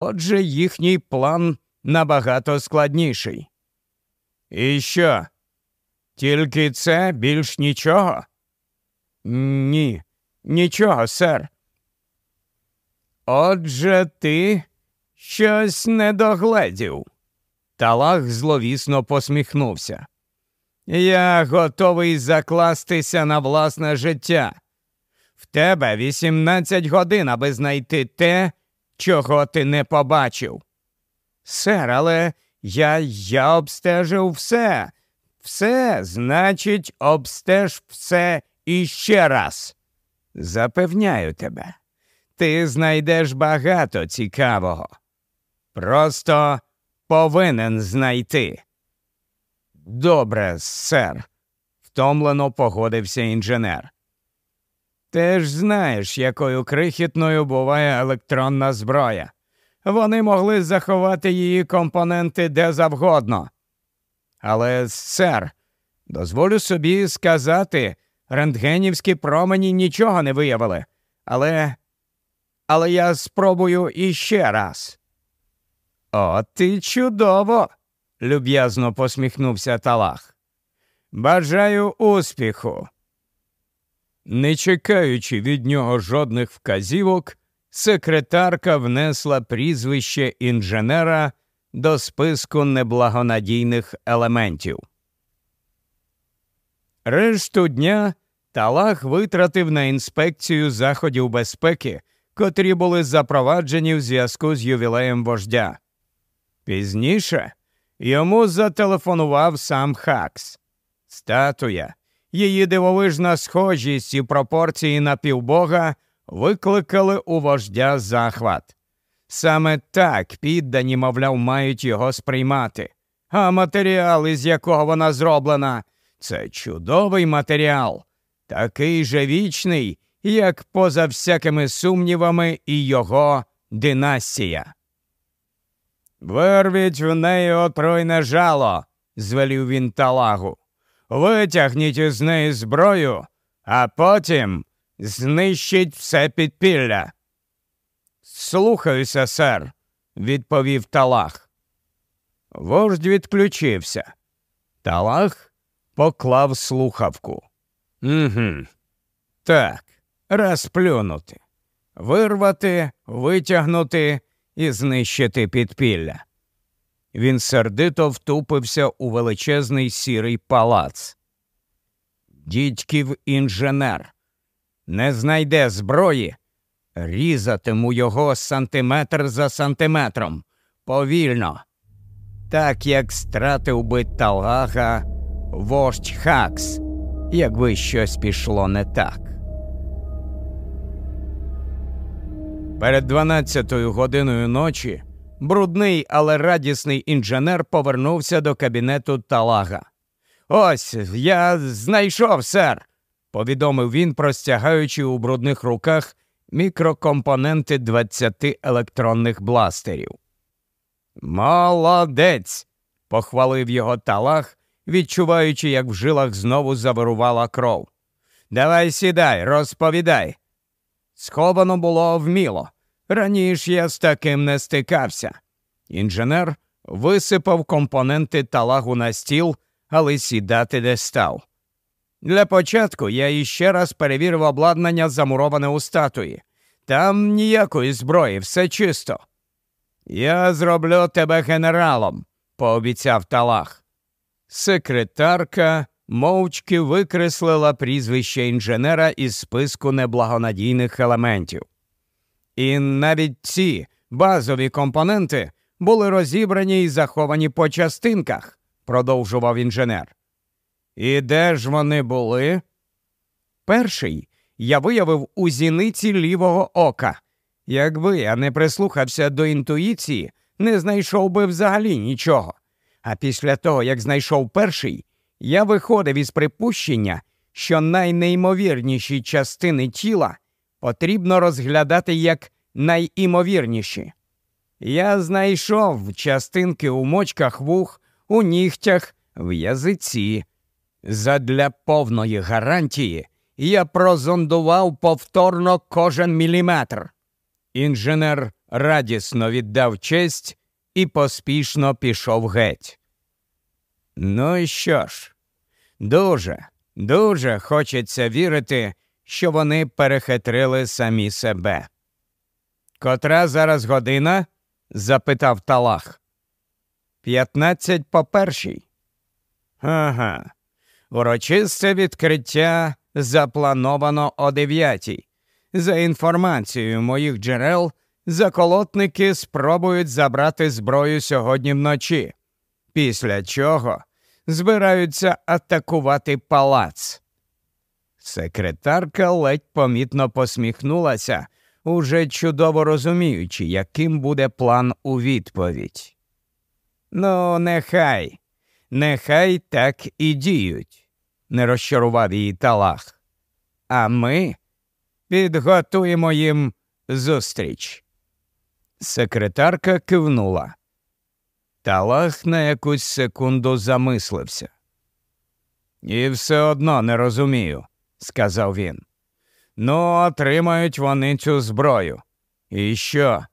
Отже, їхній план набагато складніший. І що? Тільки це більш нічого? Ні, нічого, сер. Отже, ти щось не догледів. Талах зловісно посміхнувся. Я готовий закластися на власне життя. В тебе 18 годин, аби знайти те, чого ти не побачив. Сер, але я я обстежив все. Все, значить, обстеж все іще раз. Запевняю тебе, ти знайдеш багато цікавого. Просто повинен знайти. Добре, сер, втомлено погодився інженер. Ти ж знаєш, якою крихітною буває електронна зброя. Вони могли заховати її компоненти де завгодно. Але, сер, дозволю собі сказати, рентгенівські промені нічого не виявили. Але. Але я спробую іще раз. О, ти чудово! люб'язно посміхнувся Талах. Бажаю успіху. Не чекаючи від нього жодних вказівок, секретарка внесла прізвище інженера до списку неблагонадійних елементів. Решту дня Талах витратив на інспекцію заходів безпеки, котрі були запроваджені в зв'язку з ювілеєм вождя. Пізніше йому зателефонував сам Хакс. Статуя, її дивовижна схожість і пропорції на півбога викликали у вождя захват. Саме так піддані, мовляв, мають його сприймати. А матеріал, із якого вона зроблена, це чудовий матеріал, такий же вічний, як поза всякими сумнівами і його династія. Вирвіть в неї отруйне жало, звелів він талагу. Витягніть із неї зброю, а потім знищить все підпілля. Слухаюся, сер, відповів Талах. Вождь відключився. Талах поклав слухавку. «Угу, Так, розплюнути, вирвати, витягнути і знищити підпілля. Він сердито втупився у величезний сірий палац. Дідьків інженер не знайде зброї, різатиму його сантиметр за сантиметром повільно, так як стратив би Талгага вождь Хакс, якби щось пішло не так. Перед дванадцятою годиною ночі брудний, але радісний інженер повернувся до кабінету Талага. Ось я знайшов, сер, повідомив він, простягаючи у брудних руках мікрокомпоненти 20 електронних бластерів. Молодець, похвалив його талах, відчуваючи, як в жилах знову завирувала кров. Давай сідай, розповідай. Сховано було вміло. Раніше я з таким не стикався. Інженер висипав компоненти талагу на стіл, але сідати не став. Для початку я іще раз перевірив обладнання, замуроване у статуї. Там ніякої зброї, все чисто. Я зроблю тебе генералом, пообіцяв талах. Секретарка мовчки викреслила прізвище інженера із списку неблагонадійних елементів. І навіть ці базові компоненти були розібрані і заховані по частинках, продовжував інженер. І де ж вони були? Перший я виявив у зіниці лівого ока. Якби я не прислухався до інтуїції, не знайшов би взагалі нічого. А після того, як знайшов перший, я виходив із припущення, що найнеймовірніші частини тіла потрібно розглядати як найімовірніші. Я знайшов частинки у мочках вух, у нігтях, в язиці. Задля повної гарантії я прозондував повторно кожен міліметр. Інженер радісно віддав честь і поспішно пішов геть. Ну і що ж, дуже, дуже хочеться вірити, що вони перехитрили самі себе. Котра зараз година? запитав Талах. П'ятнадцять по першій. Ага. Урочисте відкриття заплановано о дев'ятій. За інформацією моїх джерел, заколотники спробують забрати зброю сьогодні вночі, після чого збираються атакувати палац. Секретарка ледь помітно посміхнулася, уже чудово розуміючи, яким буде план у відповідь. Ну, нехай, нехай так і діють, не розчарував її талах. А ми підготуємо їм зустріч. Секретарка кивнула. Талах на якусь секунду замислився. І все одно не розумію, сказав він. Ну, отримають вони цю зброю. І що?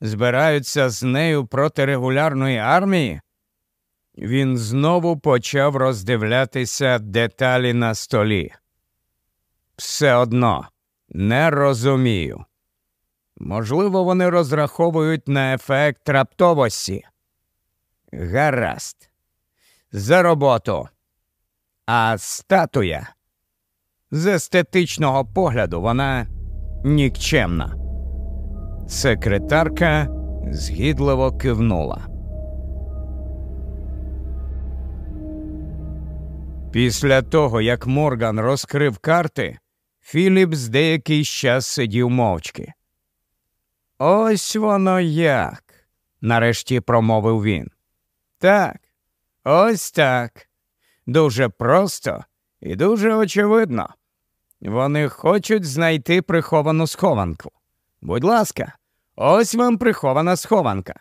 Збираються з нею проти регулярної армії? Він знову почав роздивлятися деталі на столі. Все одно не розумію. Можливо, вони розраховують на ефект раптовості. Гаразд. За роботу. А статуя з естетичного погляду вона нікчемна. Секретарка згідливо кивнула. Після того, як Морган розкрив карти, Філіп з деякий час сидів мовчки. Ось воно як, нарешті промовив він. Так, ось так. Дуже просто і дуже очевидно. Вони хочуть знайти приховану схованку. Будь ласка, ось вам прихована схованка.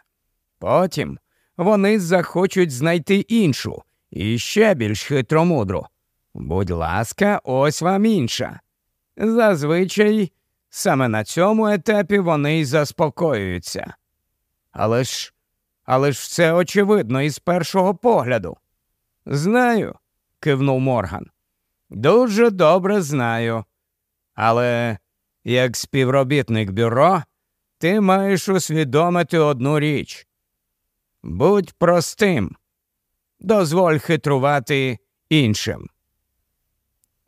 Потім вони захочуть знайти іншу і ще більш хитромудру. Будь ласка, ось вам інша. Зазвичай саме на цьому етапі вони й заспокоюються. Але ж, але ж все очевидно із першого погляду. Знаю, кивнув Морган. Дуже добре знаю. Але як співробітник бюро, ти маєш усвідомити одну річ. Будь простим, дозволь хитрувати іншим.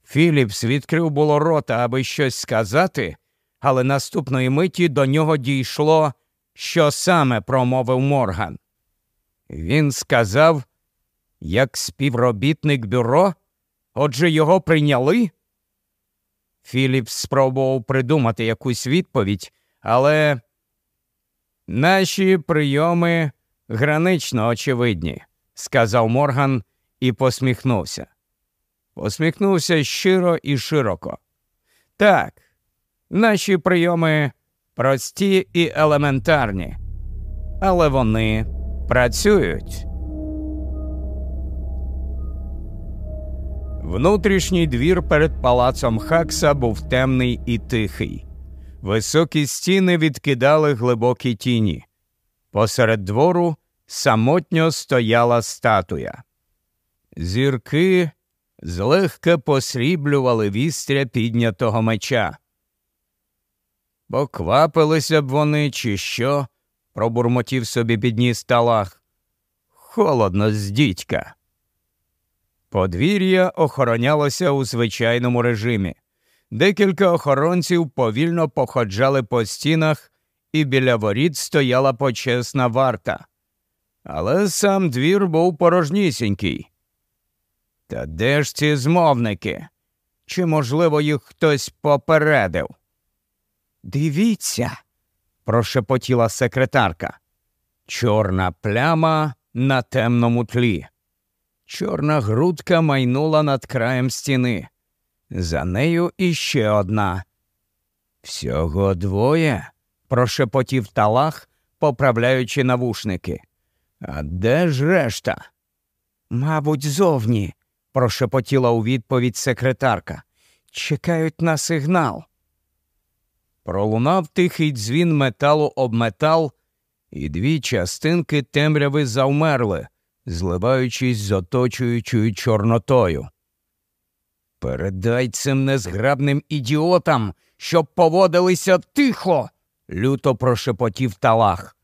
Філіпс відкрив було рота, аби щось сказати, але наступної миті до нього дійшло, що саме промовив Морган. Він сказав, як співробітник бюро, отже його прийняли. Філіпс спробував придумати якусь відповідь, але наші прийоми гранично очевидні, сказав Морган і посміхнувся. Посміхнувся щиро і широко. Так, наші прийоми прості і елементарні, але вони працюють. Внутрішній двір перед палацом Хакса був темний і тихий. Високі стіни відкидали глибокі тіні. Посеред двору самотньо стояла статуя. Зірки злегка посріблювали вістря піднятого меча. Поквапилися б вони, чи що, пробурмотів собі підніс талах. Холодно з дідька. Подвір'я охоронялося у звичайному режимі. Декілька охоронців повільно походжали по стінах, і біля воріт стояла почесна варта. Але сам двір був порожнісінький. Та де ж ці змовники? Чи, можливо, їх хтось попередив? Дивіться, прошепотіла секретарка. Чорна пляма на темному тлі. Чорна грудка майнула над краєм стіни. За нею іще одна. Всього двоє, прошепотів талах, поправляючи навушники. А де ж решта? Мабуть, зовні, прошепотіла у відповідь секретарка. Чекають на сигнал. Пролунав тихий дзвін металу об метал, і дві частинки темряви завмерли, зливаючись з оточуючою чорнотою. Передай цим незграбним ідіотам, щоб поводилися тихо, люто прошепотів талах.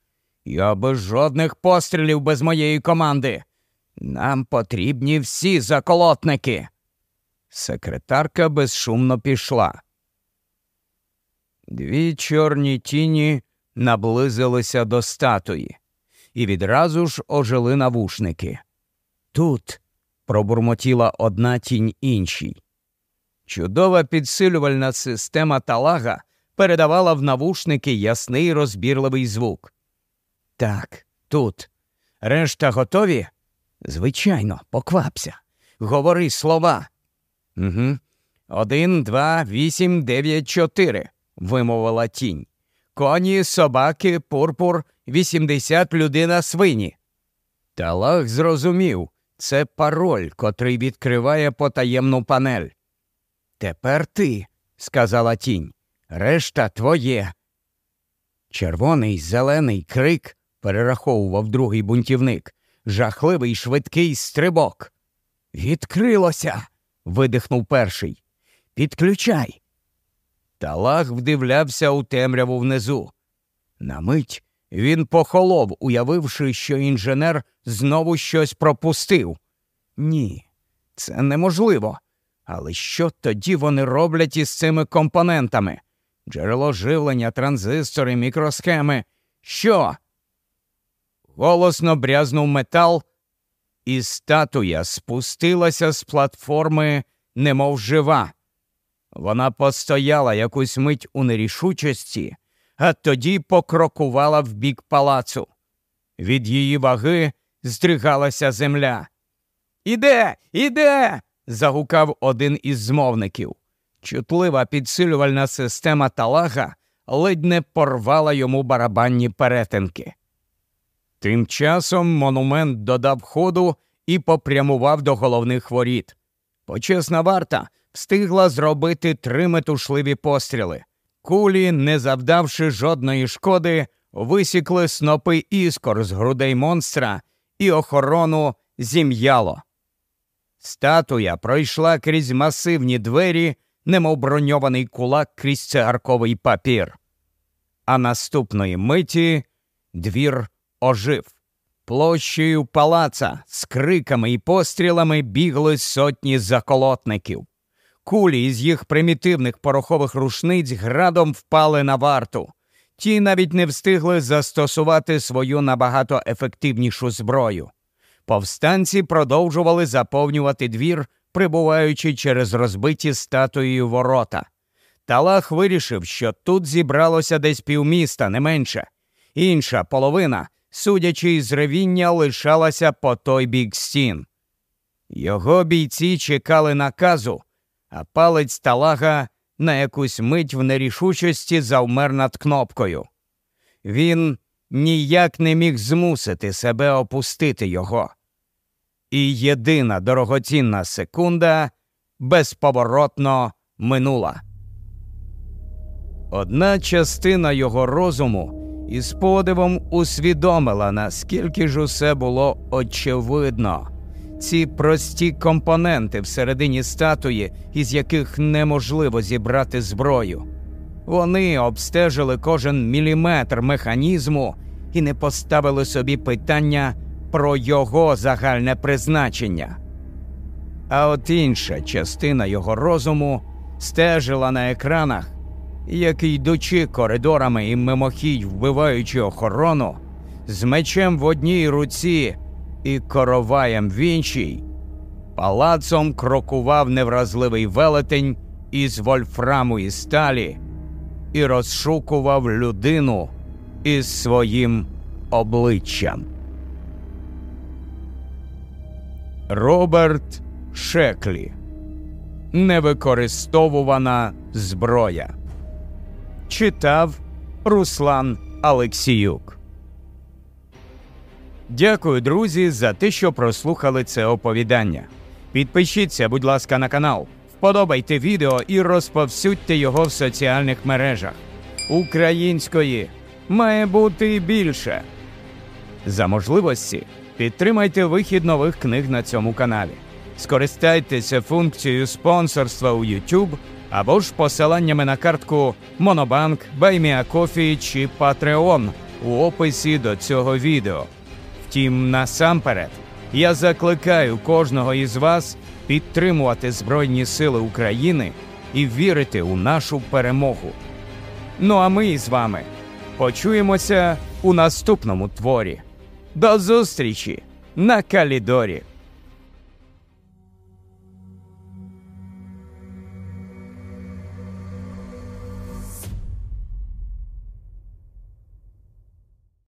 Я без жодних пострілів без моєї команди. Нам потрібні всі заколотники. Секретарка безшумно пішла. Дві чорні тіні наблизилися до статуї і відразу ж ожили навушники. Тут пробурмотіла одна тінь іншій. Чудова підсилювальна система талага передавала в навушники ясний розбірливий звук. Так, тут. Решта готові? Звичайно, поквапся. Говори слова. Угу. Один, два, вісім, дев'ять, чотири, вимовила тінь. Коні, собаки, пурпур, вісімдесят людина свині. Талах зрозумів це пароль, котрий відкриває потаємну панель. Тепер ти, сказала тінь, решта твоє. Червоний зелений крик перераховував другий бунтівник. Жахливий швидкий стрибок. Відкрилося. видихнув перший. Підключай. Талах вдивлявся у темряву внизу. На мить він похолов, уявивши, що інженер знову щось пропустив. Ні, це неможливо. Але що тоді вони роблять із цими компонентами? Джерело живлення, транзистори, мікросхеми. Що? Голосно брязнув метал, і статуя спустилася з платформи, немов жива. Вона постояла якусь мить у нерішучості, а тоді покрокувала в бік палацу. Від її ваги здригалася земля. Іде, іде. загукав один із змовників. Чутлива підсилювальна система талага ледь не порвала йому барабанні перетинки. Тим часом монумент додав ходу і попрямував до головних воріт. Почесна варта встигла зробити три метушливі постріли. Кулі, не завдавши жодної шкоди, висікли снопи іскор з грудей монстра і охорону зім'яло. Статуя пройшла крізь масивні двері, немов броньований кулак крізь цигарковий папір. А наступної миті двір ожив. Площею палаца з криками і пострілами бігли сотні заколотників. Кулі з їх примітивних порохових рушниць градом впали на варту. Ті навіть не встигли застосувати свою набагато ефективнішу зброю. Повстанці продовжували заповнювати двір, прибуваючи через розбиті статуєю ворота. Талах вирішив, що тут зібралося десь півміста, не менше. Інша половина судячи із ревіння, лишалася по той бік стін. Його бійці чекали наказу, а палець талага на якусь мить в нерішучості завмер над кнопкою. Він ніяк не міг змусити себе опустити його. І єдина дорогоцінна секунда безповоротно минула. Одна частина його розуму і з подивом усвідомила, наскільки ж усе було очевидно. Ці прості компоненти всередині статуї, із яких неможливо зібрати зброю. Вони обстежили кожен міліметр механізму і не поставили собі питання про його загальне призначення. А от інша частина його розуму стежила на екранах який, йдучи коридорами і мимохідь вбиваючи охорону, з мечем в одній руці і короваєм в іншій, палацом крокував невразливий велетень із вольфраму і сталі і розшукував людину із своїм обличчям. Роберт Шеклі Невикористовувана зброя читав Руслан Алексіюк. Дякую, друзі, за те, що прослухали це оповідання. Підпишіться, будь ласка, на канал, вподобайте відео і розповсюдьте його в соціальних мережах. Української має бути більше. За можливості підтримайте вихід нових книг на цьому каналі. Скористайтеся функцією спонсорства у YouTube або ж посиланнями на картку Monobank, BuyMeACoffee чи Patreon у описі до цього відео. Втім, насамперед, я закликаю кожного із вас підтримувати Збройні Сили України і вірити у нашу перемогу. Ну а ми з вами почуємося у наступному творі. До зустрічі на Калідорі!